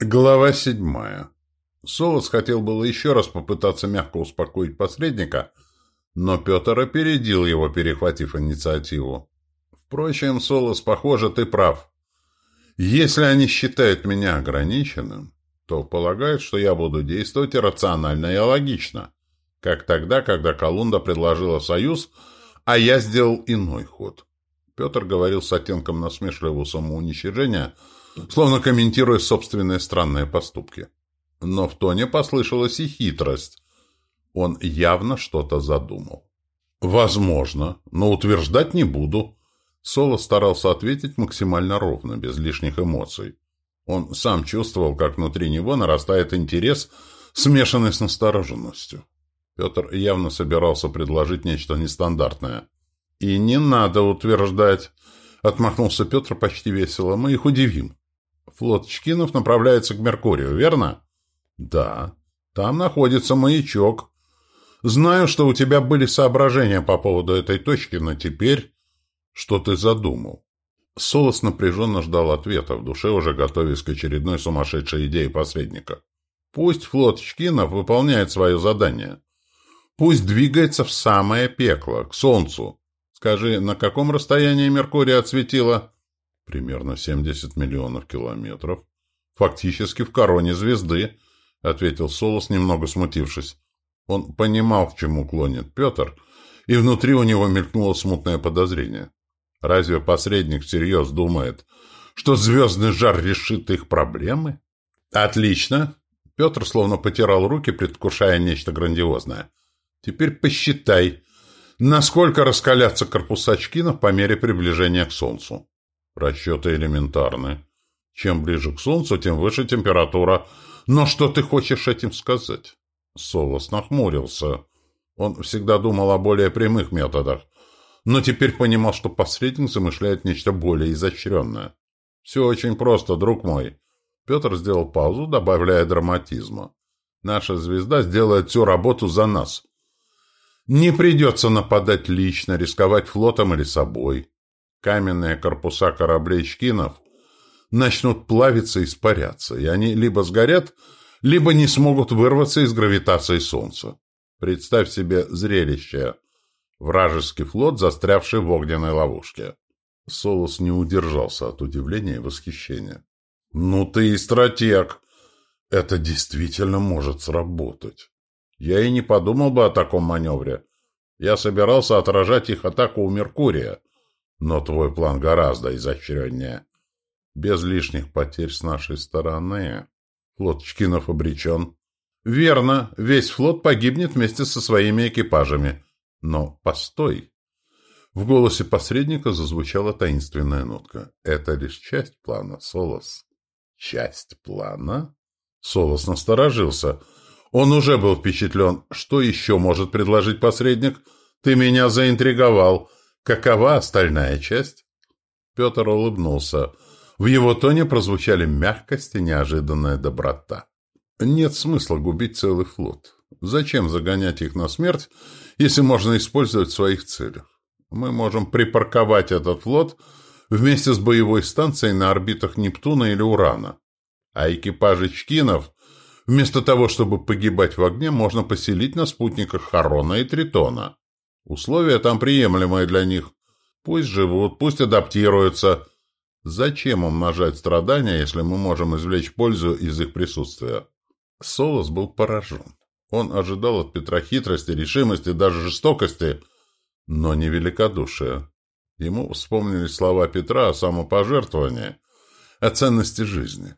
Глава седьмая. Солос хотел было еще раз попытаться мягко успокоить посредника, но Петр опередил его, перехватив инициативу. Впрочем, Солос, похоже, ты прав. Если они считают меня ограниченным, то полагают, что я буду действовать рационально и логично, как тогда, когда Колунда предложила союз, а я сделал иной ход. Петр говорил с оттенком насмешливого самоуничижения – словно комментируя собственные странные поступки. Но в тоне послышалась и хитрость. Он явно что-то задумал. «Возможно, но утверждать не буду». Соло старался ответить максимально ровно, без лишних эмоций. Он сам чувствовал, как внутри него нарастает интерес, смешанный с настороженностью. Петр явно собирался предложить нечто нестандартное. «И не надо утверждать», — отмахнулся Петр почти весело, — «мы их удивим». Флот Чкинов направляется к Меркурию, верно? Да. Там находится маячок. Знаю, что у тебя были соображения по поводу этой точки, но теперь... Что ты задумал? Солос напряженно ждал ответа, в душе уже готовясь к очередной сумасшедшей идее посредника. Пусть флот Чкинов выполняет свое задание. Пусть двигается в самое пекло, к Солнцу. Скажи, на каком расстоянии Меркурия отсветила? Примерно 70 миллионов километров. Фактически в короне звезды, ответил Солос, немного смутившись. Он понимал, к чему клонит Петр, и внутри у него мелькнуло смутное подозрение. Разве посредник всерьез думает, что звездный жар решит их проблемы? Отлично. Петр словно потирал руки, предвкушая нечто грандиозное. Теперь посчитай, насколько раскалятся корпуса Чкинов по мере приближения к Солнцу. Расчеты элементарны. Чем ближе к Солнцу, тем выше температура. Но что ты хочешь этим сказать? Солос нахмурился. Он всегда думал о более прямых методах, но теперь понимал, что посредник замышляет нечто более изощренное. «Все очень просто, друг мой». Петр сделал паузу, добавляя драматизма. «Наша звезда сделает всю работу за нас. Не придется нападать лично, рисковать флотом или собой. Каменные корпуса кораблей Чкинов начнут плавиться и испаряться, и они либо сгорят, либо не смогут вырваться из гравитации Солнца. Представь себе зрелище. Вражеский флот, застрявший в огненной ловушке. Солос не удержался от удивления и восхищения. «Ну ты и стратег! Это действительно может сработать. Я и не подумал бы о таком маневре. Я собирался отражать их атаку у Меркурия, но твой план гораздо изощреннее. Без лишних потерь с нашей стороны. Флот Чкинов обречен. Верно, весь флот погибнет вместе со своими экипажами. Но постой. В голосе посредника зазвучала таинственная нотка. Это лишь часть плана, Солос. Часть плана? Солос насторожился. Он уже был впечатлен. Что еще может предложить посредник? Ты меня заинтриговал. Какова остальная часть? Петр улыбнулся. В его тоне прозвучали мягкость и неожиданная доброта. Нет смысла губить целый флот. Зачем загонять их на смерть, если можно использовать в своих целях? Мы можем припарковать этот флот вместе с боевой станцией на орбитах Нептуна или Урана. А экипажи Чкинов, вместо того, чтобы погибать в огне, можно поселить на спутниках Харона и Тритона. Условия там приемлемые для них. Пусть живут, пусть адаптируются. Зачем умножать страдания, если мы можем извлечь пользу из их присутствия? Солос был поражен. Он ожидал от Петра хитрости, решимости, даже жестокости, но не великодушия. Ему вспомнились слова Петра о самопожертвовании, о ценности жизни.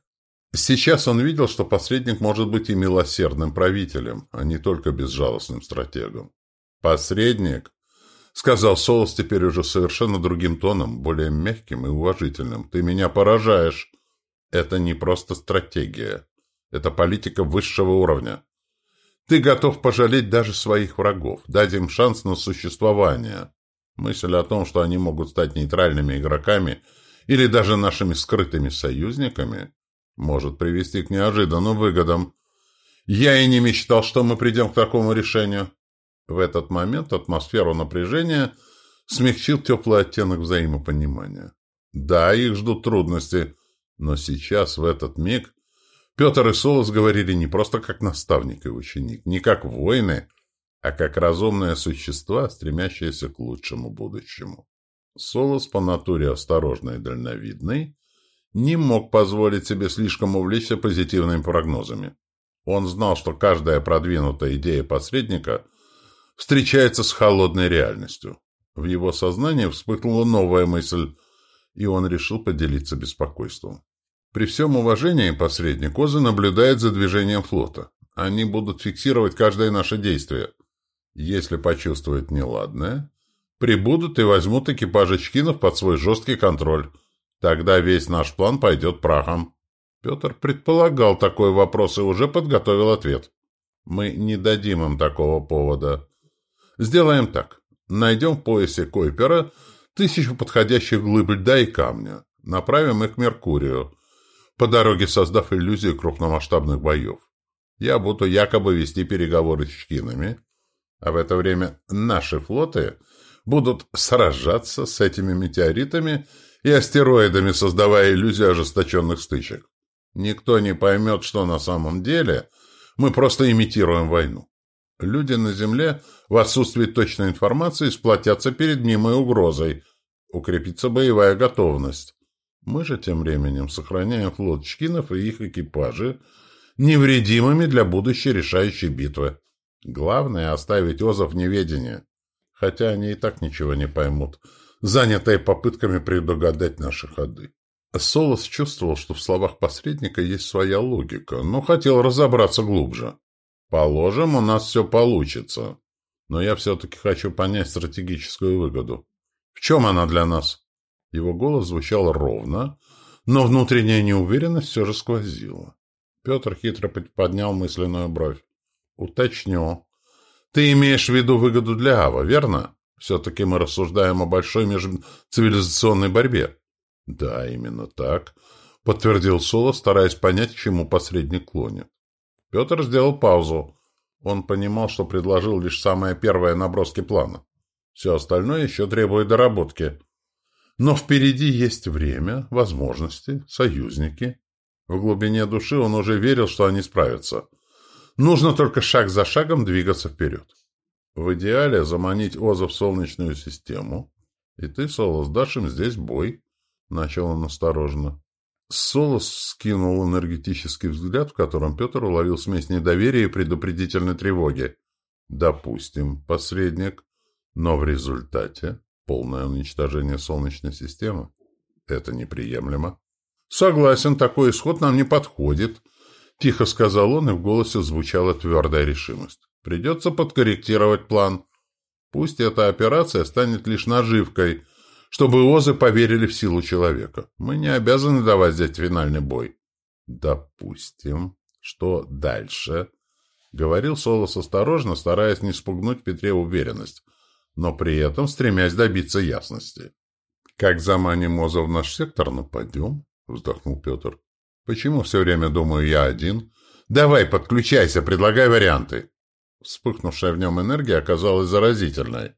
Сейчас он видел, что посредник может быть и милосердным правителем, а не только безжалостным стратегом. «Посредник», — сказал Солос теперь уже совершенно другим тоном, более мягким и уважительным, — «ты меня поражаешь. Это не просто стратегия. Это политика высшего уровня. Ты готов пожалеть даже своих врагов, дать им шанс на существование. Мысль о том, что они могут стать нейтральными игроками или даже нашими скрытыми союзниками, может привести к неожиданным выгодам. Я и не мечтал, что мы придем к такому решению. В этот момент атмосферу напряжения смягчил теплый оттенок взаимопонимания. Да, их ждут трудности, но сейчас, в этот миг, Петр и Солос говорили не просто как наставник и ученик, не как воины, а как разумные существа, стремящиеся к лучшему будущему. Солос по натуре осторожный и дальновидный, не мог позволить себе слишком увлечься позитивными прогнозами. Он знал, что каждая продвинутая идея посредника встречается с холодной реальностью. В его сознании вспыхнула новая мысль, и он решил поделиться беспокойством. При всем уважении посредник Озы наблюдает за движением флота. Они будут фиксировать каждое наше действие. Если почувствуют неладное, прибудут и возьмут экипажи чкинов под свой жесткий контроль. Тогда весь наш план пойдет прахом. Петр предполагал такой вопрос и уже подготовил ответ. Мы не дадим им такого повода. Сделаем так. Найдем в поясе Койпера тысячу подходящих глыб льда и камня. Направим их к Меркурию, по дороге создав иллюзию крупномасштабных боев. Я буду якобы вести переговоры с чкинами, а в это время наши флоты будут сражаться с этими метеоритами и астероидами, создавая иллюзию ожесточенных стычек. Никто не поймет, что на самом деле мы просто имитируем войну. Люди на Земле в отсутствии точной информации сплотятся перед мнимой угрозой. Укрепится боевая готовность. Мы же тем временем сохраняем флот Чкинов и их экипажи невредимыми для будущей решающей битвы. Главное — оставить Озов в неведении. Хотя они и так ничего не поймут, занятые попытками предугадать наши ходы. Солос чувствовал, что в словах посредника есть своя логика, но хотел разобраться глубже. «Положим, у нас все получится. Но я все-таки хочу понять стратегическую выгоду. В чем она для нас?» Его голос звучал ровно, но внутренняя неуверенность все же сквозила. Петр хитро поднял мысленную бровь. «Уточню. Ты имеешь в виду выгоду для Ава, верно? Все-таки мы рассуждаем о большой межцивилизационной борьбе». «Да, именно так», — подтвердил Соло, стараясь понять, к чему посредник клонит. Петр сделал паузу. Он понимал, что предложил лишь самое первое наброски плана. Все остальное еще требует доработки. Но впереди есть время, возможности, союзники. В глубине души он уже верил, что они справятся. Нужно только шаг за шагом двигаться вперед. В идеале заманить Оза в Солнечную систему. И ты, Солос, дашь им здесь бой. Начал он осторожно. Солос скинул энергетический взгляд, в котором Петр уловил смесь недоверия и предупредительной тревоги. Допустим, посредник. Но в результате полное уничтожение Солнечной системы. Это неприемлемо. Согласен, такой исход нам не подходит. Тихо сказал он, и в голосе звучала твердая решимость. Придется подкорректировать план. Пусть эта операция станет лишь наживкой – чтобы озы поверили в силу человека. Мы не обязаны давать здесь финальный бой. Допустим. Что дальше? Говорил Солос осторожно, стараясь не спугнуть Петре уверенность, но при этом стремясь добиться ясности. «Как заманим Оза в наш сектор, нападем?» — вздохнул Петр. «Почему все время думаю я один? Давай, подключайся, предлагай варианты». Вспыхнувшая в нем энергия оказалась заразительной.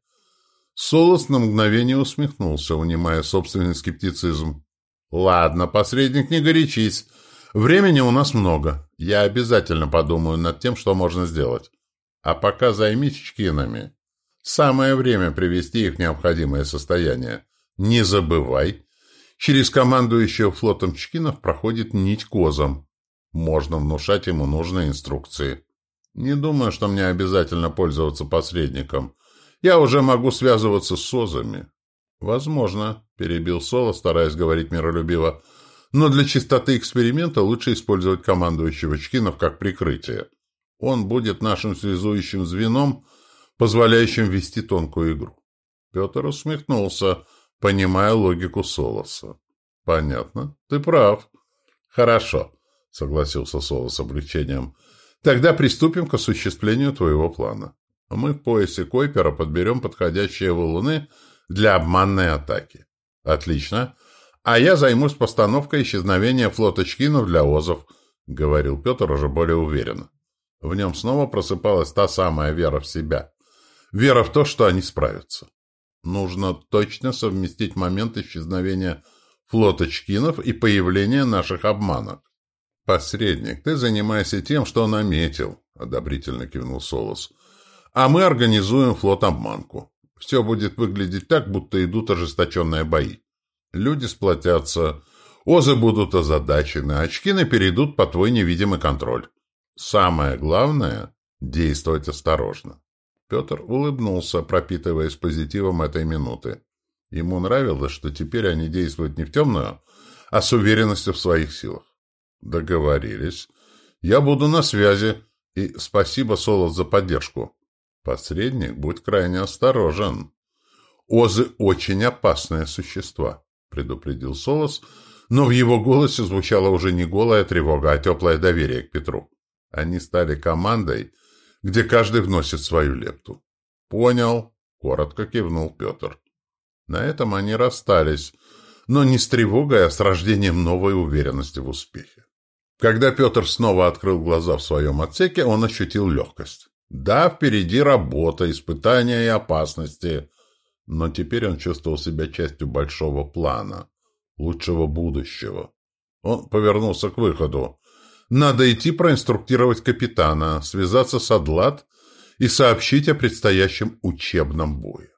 Солос на мгновение усмехнулся, унимая собственный скептицизм. «Ладно, посредник, не горячись. Времени у нас много. Я обязательно подумаю над тем, что можно сделать. А пока займись чкинами. Самое время привести их в необходимое состояние. Не забывай, через командующего флотом чкинов проходит нить козам. Можно внушать ему нужные инструкции. Не думаю, что мне обязательно пользоваться посредником. Я уже могу связываться с СОЗами. Возможно, перебил Соло, стараясь говорить миролюбиво, но для чистоты эксперимента лучше использовать командующего Чкинов как прикрытие. Он будет нашим связующим звеном, позволяющим вести тонкую игру. Петр усмехнулся, понимая логику Солоса. «Понятно. Ты прав». «Хорошо», — согласился Солос с облегчением. «Тогда приступим к осуществлению твоего плана. Мы в поясе Койпера подберем подходящие валуны для обманной атаки. Отлично. А я займусь постановкой исчезновения флота Чкинов для Озов, говорил Петр уже более уверенно. В нем снова просыпалась та самая вера в себя. Вера в то, что они справятся. Нужно точно совместить момент исчезновения флота Чкинов и появления наших обманок. «Посредник, ты занимайся тем, что наметил», — одобрительно кивнул Солос. «А мы организуем флот-обманку. Все будет выглядеть так, будто идут ожесточенные бои. Люди сплотятся, озы будут озадачены, а очкины перейдут по твой невидимый контроль. Самое главное — действовать осторожно». Петр улыбнулся, пропитываясь позитивом этой минуты. Ему нравилось, что теперь они действуют не в темную, а с уверенностью в своих силах. Договорились. Я буду на связи. И спасибо, Солос, за поддержку. Посредник, будь крайне осторожен. Озы очень опасные существа, предупредил Солос, но в его голосе звучала уже не голая тревога, а теплое доверие к Петру. Они стали командой, где каждый вносит свою лепту. «Понял», — коротко кивнул Петр. На этом они расстались, но не с тревогой, а с рождением новой уверенности в успехе. Когда Петр снова открыл глаза в своем отсеке, он ощутил легкость. Да, впереди работа, испытания и опасности, но теперь он чувствовал себя частью большого плана, лучшего будущего. Он повернулся к выходу. Надо идти проинструктировать капитана, связаться с Адлат и сообщить о предстоящем учебном бое.